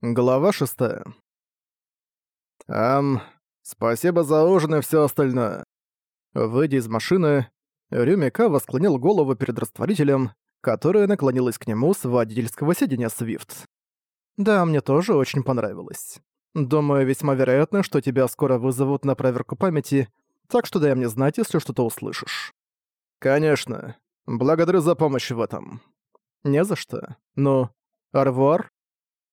Глава 6. Ам, спасибо за ужин и все остальное. Выйдя из машины, Рюмика восклонил голову перед растворителем, которая наклонилась к нему с водительского сиденья Свифт. Да, мне тоже очень понравилось. Думаю, весьма вероятно, что тебя скоро вызовут на проверку памяти, так что дай мне знать, если что-то услышишь. Конечно. Благодарю за помощь в этом. Не за что. Ну, арвуар?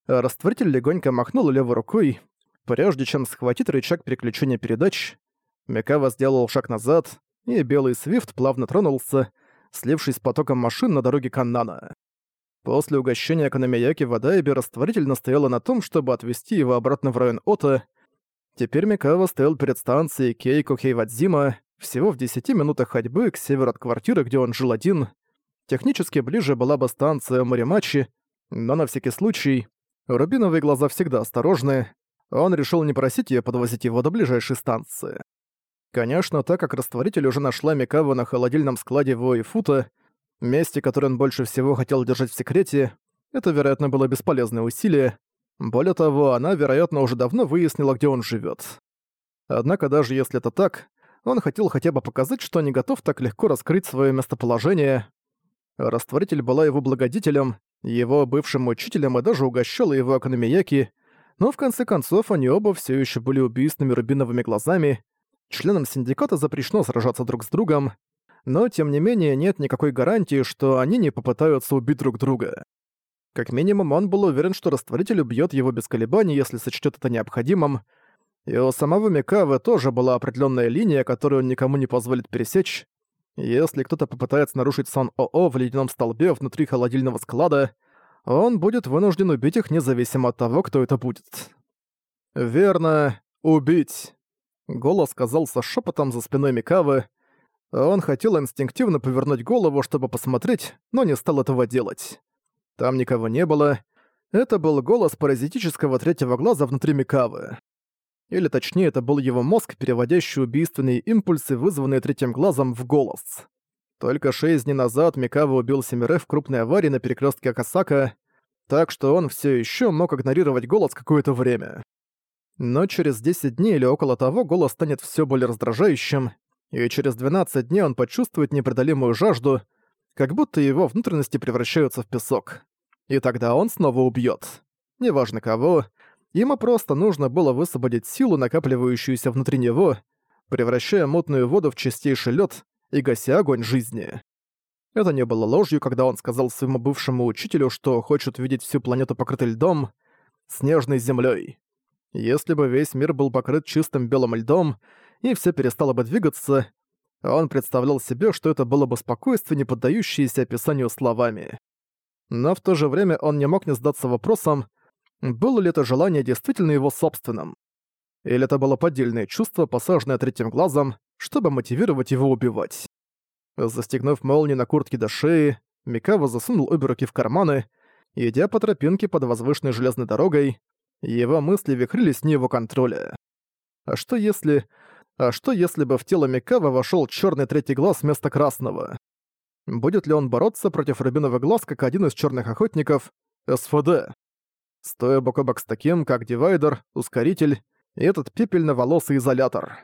Растворитель легонько махнул левой рукой. Прежде чем схватить рычаг переключения передач, Микава сделал шаг назад, и белый свифт плавно тронулся, слившись с потоком машин на дороге Каннана. После угощения Канамияки в Адайбе растворитель настояла на том, чтобы отвезти его обратно в район Ота. Теперь Микава стоял перед станцией Кейко Хейвадзима, всего в 10 минутах ходьбы к северу от квартиры, где он жил один. Технически ближе была бы станция Моримачи, но на всякий случай Рубиновые глаза всегда осторожны, он решил не просить её подвозить его до ближайшей станции. Конечно, так как растворитель уже нашла Микаву на холодильном складе в Уэйфута, месте, которое он больше всего хотел держать в секрете, это, вероятно, было бесполезное усилие. Более того, она, вероятно, уже давно выяснила, где он живёт. Однако даже если это так, он хотел хотя бы показать, что не готов так легко раскрыть своё местоположение. Растворитель была его благодетелем, его бывшим учителем и даже угощала его Акономияки, но в конце концов они оба все еще были убийственными рубиновыми глазами. Членам синдиката запрещено сражаться друг с другом, но тем не менее нет никакой гарантии, что они не попытаются убить друг друга. Как минимум, он был уверен, что растворитель убьет его без колебаний, если сочтет это необходимым, и у самого Микавы тоже была определенная линия, которую он никому не позволит пересечь, если кто-то попытается нарушить сон ОО в ледяном столбе внутри холодильного склада, он будет вынужден убить их независимо от того, кто это будет. «Верно, убить», — голос казался шепотом за спиной Микавы. Он хотел инстинктивно повернуть голову, чтобы посмотреть, но не стал этого делать. Там никого не было. Это был голос паразитического третьего глаза внутри Микавы. Или точнее, это был его мозг, переводящий убийственные импульсы, вызванные третьим глазом, в голос. Только шесть дней назад Микава убил Семире в крупной аварии на перекрестке Акасака, так что он все еще мог игнорировать голос какое-то время. Но через 10 дней или около того голос станет все более раздражающим, и через 12 дней он почувствует непреодолимую жажду, как будто его внутренности превращаются в песок. И тогда он снова убьет. Неважно кого, Ему просто нужно было высвободить силу, накапливающуюся внутри него, превращая мутную воду в чистейший лед и гася огонь жизни. Это не было ложью, когда он сказал своему бывшему учителю, что хочет видеть всю планету покрытой льдом, снежной землей. Если бы весь мир был покрыт чистым белым льдом, и все перестало бы двигаться, он представлял себе, что это было бы спокойствие, не поддающееся описанию словами. Но в то же время он не мог не задаться вопросом, было ли это желание действительно его собственным. Или это было поддельное чувство, посаженное третьим глазом, чтобы мотивировать его убивать. Застегнув молнию на куртке до шеи, Микава засунул обе руки в карманы, идя по тропинке под возвышенной железной дорогой, его мысли вихрились не его контроля. А что если... А что если бы в тело Микава вошел черный третий глаз вместо красного? Будет ли он бороться против рубинового глаз, как один из черных охотников, СФД? Стоя бок о бок с таким, как дивайдер, ускоритель и этот пепельно-волосый изолятор.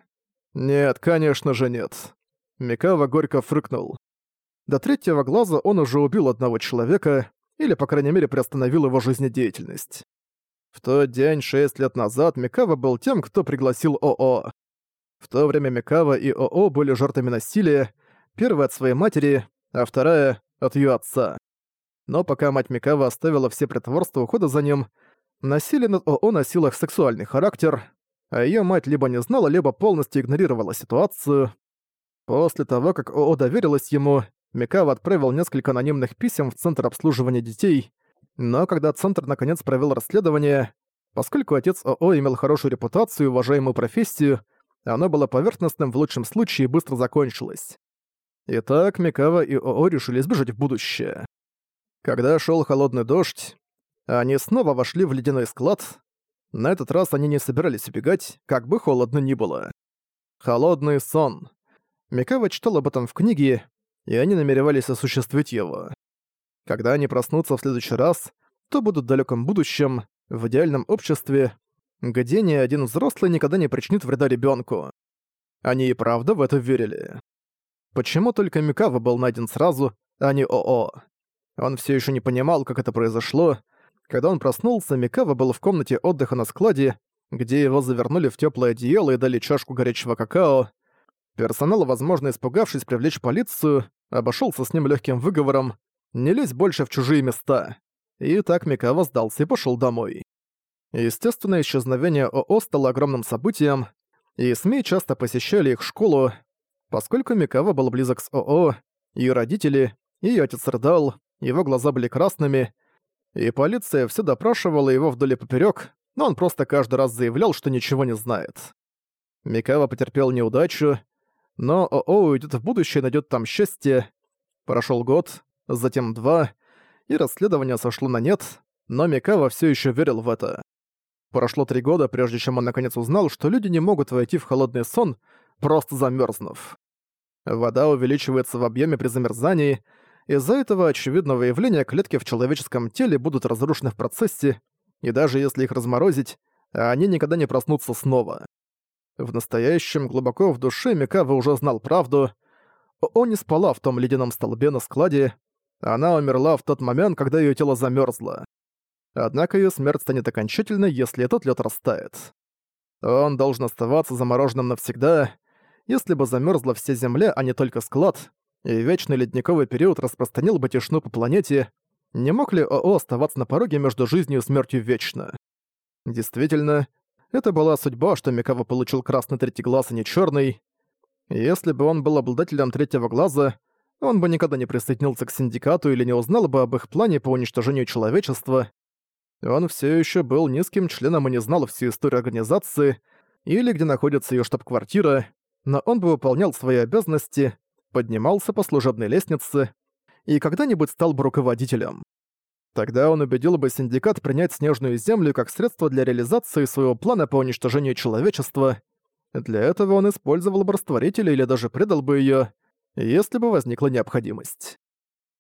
Нет, конечно же нет. Микава горько фрыкнул. До третьего глаза он уже убил одного человека, или, по крайней мере, приостановил его жизнедеятельность. В тот день, шесть лет назад, Микава был тем, кто пригласил ОО. В то время Микава и ОО были жертвами насилия, первая от своей матери, а вторая — от ее отца. Но пока мать Микава оставила все притворства ухода за ним, насилие над ОО носило сексуальный характер, а её мать либо не знала, либо полностью игнорировала ситуацию. После того, как ОО доверилась ему, Микава отправил несколько анонимных писем в Центр обслуживания детей, но когда Центр наконец провел расследование, поскольку отец ОО имел хорошую репутацию и уважаемую профессию, оно было поверхностным в лучшем случае и быстро закончилось. Итак, Микава и ОО решили сбежать в будущее. Когда шел холодный дождь, они снова вошли в ледяной склад. На этот раз они не собирались убегать, как бы холодно ни было. Холодный сон. Микава читал об этом в книге, и они намеревались осуществить его. Когда они проснутся в следующий раз, то будут в далеком будущем, в идеальном обществе, где ни один взрослый никогда не причинит вреда ребенку. Они и правда в это верили. Почему только Микава был найден сразу, а не ОО? Он все еще не понимал, как это произошло. Когда он проснулся, Микава был в комнате отдыха на складе, где его завернули в теплое одеяло и дали чашку горячего какао. Персонал, возможно, испугавшись привлечь полицию, обошелся с ним легким выговором «не лезь больше в чужие места». И так Микава сдался и пошел домой. Естественно, исчезновение ОО стало огромным событием, и СМИ часто посещали их школу, поскольку Микава был близок с ОО, ее родители, и отец рыдал, его глаза были красными, и полиция все допрашивала его вдоль и попёрёк, но он просто каждый раз заявлял, что ничего не знает. Микава потерпел неудачу, но ОО уйдет в будущее и найдет там счастье. Прошел год, затем два, и расследование сошло на нет, но Микава все еще верил в это. Прошло три года, прежде чем он наконец узнал, что люди не могут войти в холодный сон, просто замерзнув. Вода увеличивается в объеме при замерзании, из-за этого очевидного явления клетки в человеческом теле будут разрушены в процессе, и даже если их разморозить, они никогда не проснутся снова. В настоящем, глубоко в душе Микава уже знал правду. О не спала в том ледяном столбе на складе, она умерла в тот момент, когда ее тело замерзло. Однако ее смерть станет окончательной, если этот лед растает. Он должен оставаться замороженным навсегда. Если бы замерзла вся Земля, а не только склад, и вечный ледниковый период распространил бы тишину по планете, не мог ли ОО оставаться на пороге между жизнью и смертью вечно? Действительно, это была судьба, что Микава получил красный третий глаз, а не черный. Если бы он был обладателем третьего глаза, он бы никогда не присоединился к синдикату или не узнал бы об их плане по уничтожению человечества. Он все еще был низким членом и не знал всю историю организации или где находится ее штаб-квартира, но он бы выполнял свои обязанности, поднимался по служебной лестнице и когда-нибудь стал бы руководителем. Тогда он убедил бы синдикат принять Снежную Землю как средство для реализации своего плана по уничтожению человечества. Для этого он использовал бы растворитель или даже предал бы ее, если бы возникла необходимость.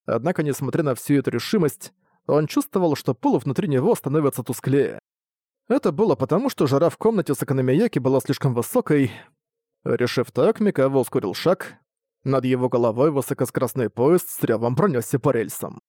Однако, несмотря на всю эту решимость, он чувствовал, что пол внутри него становится тусклее. Это было потому, что жара в комнате с Акономияки была слишком высокой. Решив так, Микаво ускорил шаг, над его головой высокоскоростной поезд с рёвом пронёсся по рельсам.